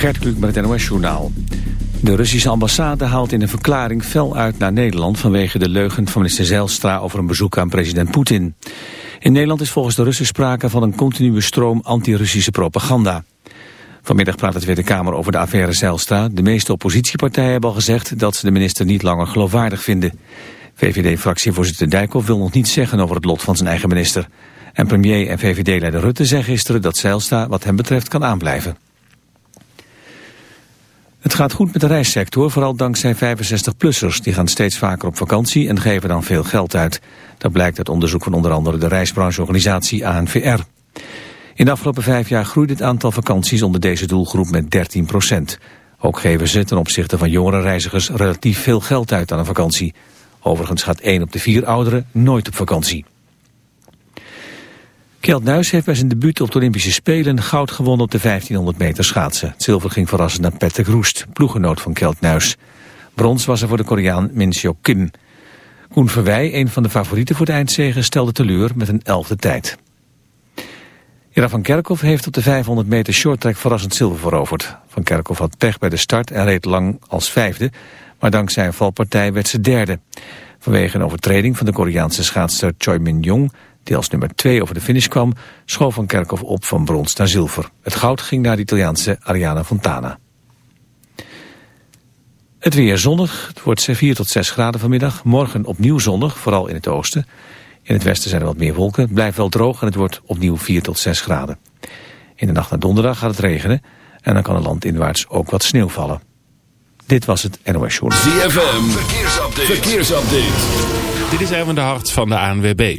Gert Kluk met het NOS-journaal. De Russische ambassade haalt in een verklaring fel uit naar Nederland... vanwege de leugen van minister Zijlstra over een bezoek aan president Poetin. In Nederland is volgens de Russen sprake van een continue stroom anti-Russische propaganda. Vanmiddag praat de Tweede Kamer over de affaire Zijlstra. De meeste oppositiepartijen hebben al gezegd dat ze de minister niet langer geloofwaardig vinden. VVD-fractievoorzitter Dijkhoff wil nog niets zeggen over het lot van zijn eigen minister. En premier en VVD-leider Rutte zeggen gisteren dat Zijlstra wat hem betreft kan aanblijven. Het gaat goed met de reissector, vooral dankzij 65-plussers. Die gaan steeds vaker op vakantie en geven dan veel geld uit. Dat blijkt uit onderzoek van onder andere de reisbrancheorganisatie ANVR. In de afgelopen vijf jaar groeide het aantal vakanties onder deze doelgroep met 13 procent. Ook geven ze ten opzichte van jongere reizigers relatief veel geld uit aan een vakantie. Overigens gaat 1 op de 4 ouderen nooit op vakantie. Kjeld Nuis heeft bij zijn debuut op de Olympische Spelen goud gewonnen op de 1500 meter schaatsen. Het zilver ging verrassend naar Patrick Roest, ploegenoot van Kjeld Nuis. Brons was er voor de Koreaan Min Seo Kim. Koen Verwij, een van de favorieten voor de eindzege, stelde teleur met een elfde tijd. Ira van Kerkhoff heeft op de 500 meter shorttrack verrassend zilver veroverd. Van Kerkhoff had pech bij de start en reed lang als vijfde, maar dankzij een valpartij werd ze derde. Vanwege een overtreding van de Koreaanse schaatster Choi Min-jong die als nummer 2 over de finish kwam, schoof Van Kerkhoff op van brons naar zilver. Het goud ging naar de Italiaanse Ariana Fontana. Het weer zonnig. Het wordt 4 tot 6 graden vanmiddag. Morgen opnieuw zonnig, vooral in het oosten. In het westen zijn er wat meer wolken. Het blijft wel droog en het wordt opnieuw 4 tot 6 graden. In de nacht naar donderdag gaat het regenen. En dan kan het landinwaarts ook wat sneeuw vallen. Dit was het NOS Show. ZFM, verkeersupdate. verkeersupdate. Dit is even de hart van de ANWB.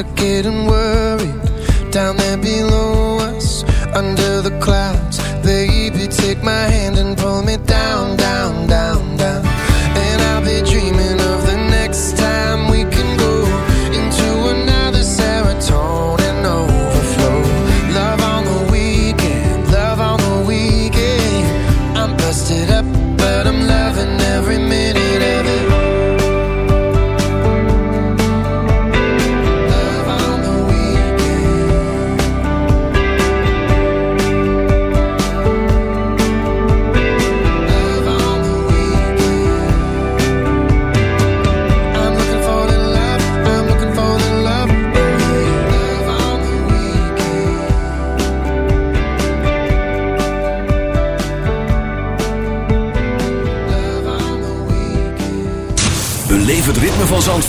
are getting worse.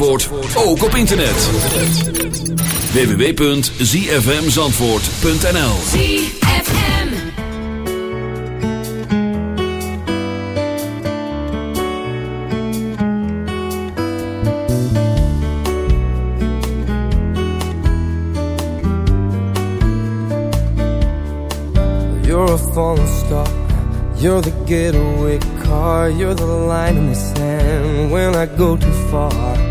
FM. ook op internet. www.zfmzandvoort.nl ZFM You're a falling star You're the getaway car You're the line in the sand When I go too far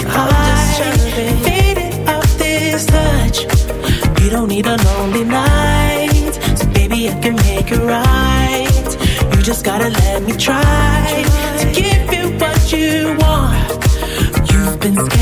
much. I'm faded off this touch. You don't need a lonely night, so baby I can make it right. You just gotta let me try to give you what you want. You've been scared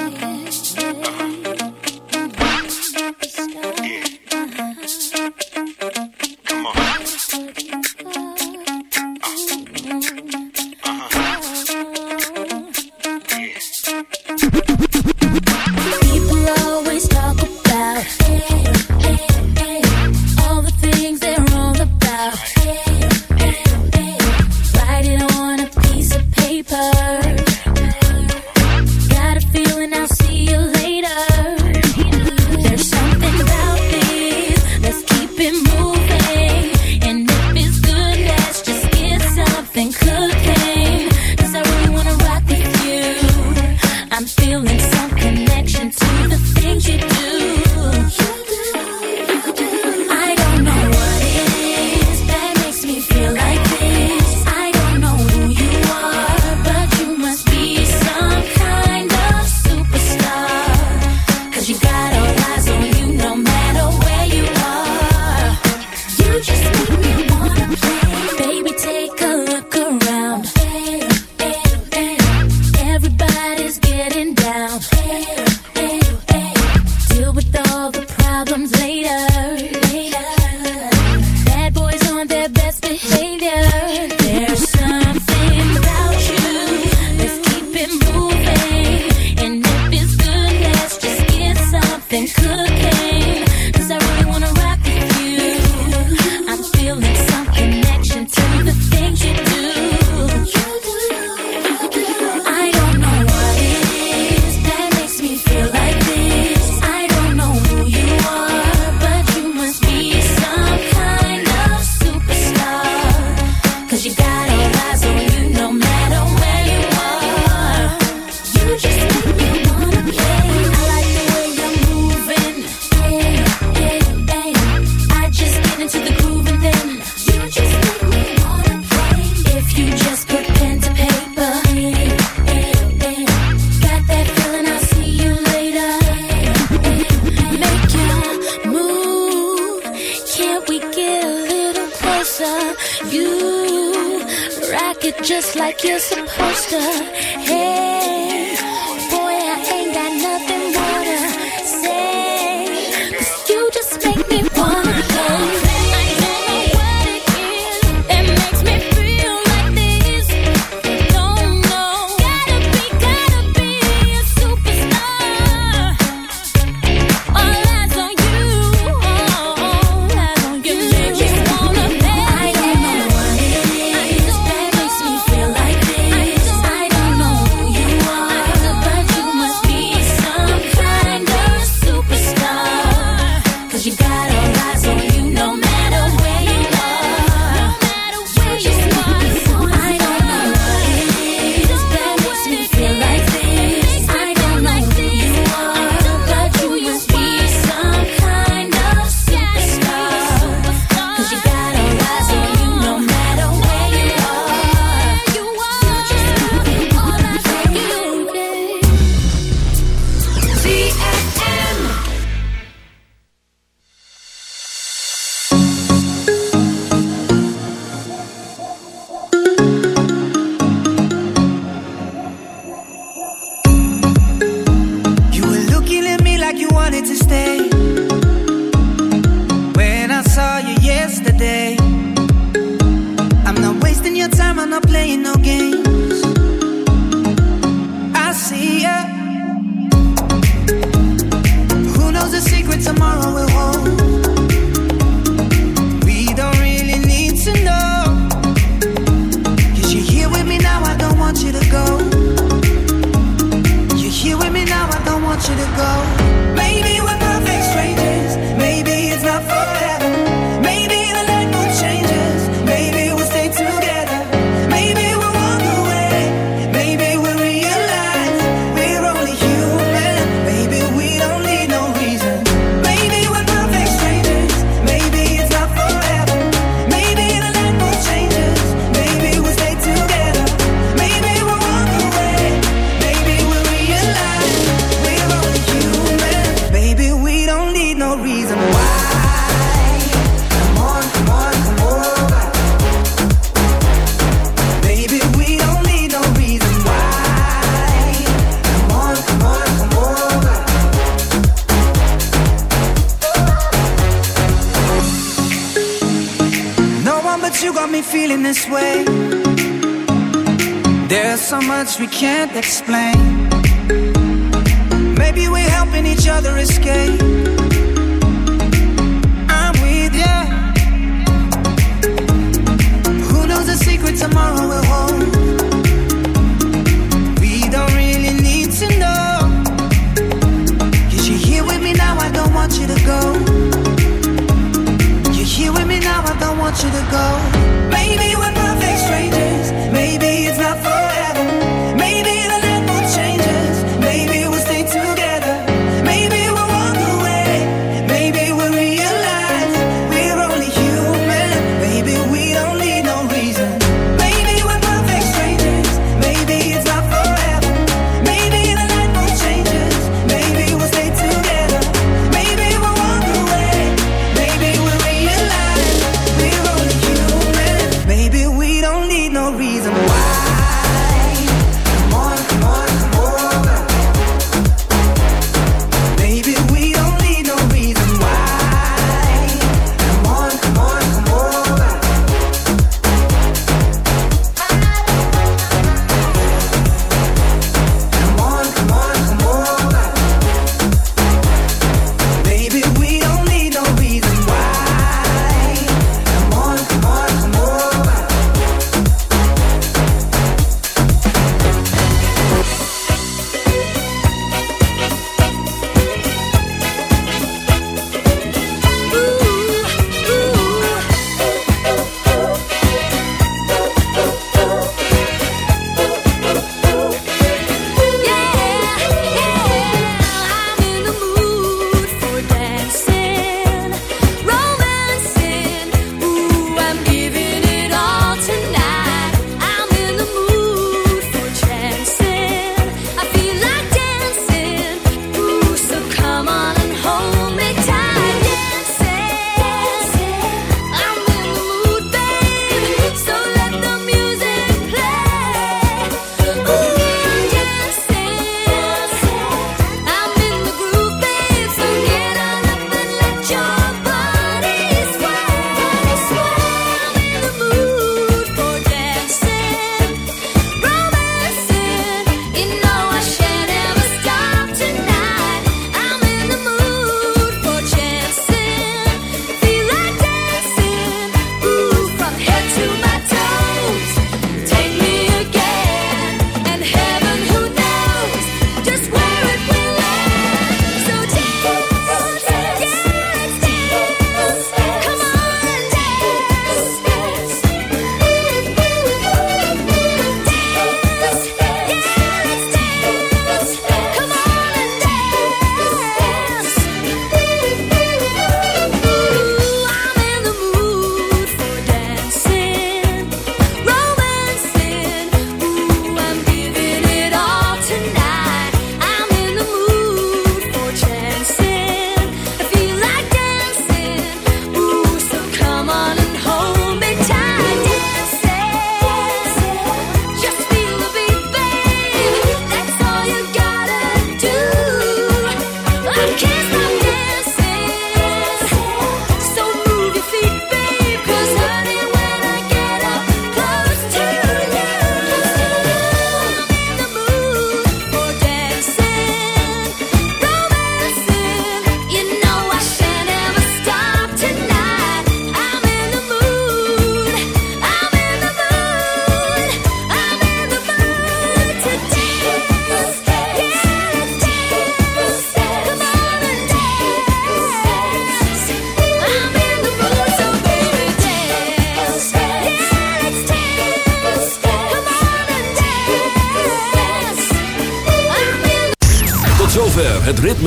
It just like you're supposed to. Hey,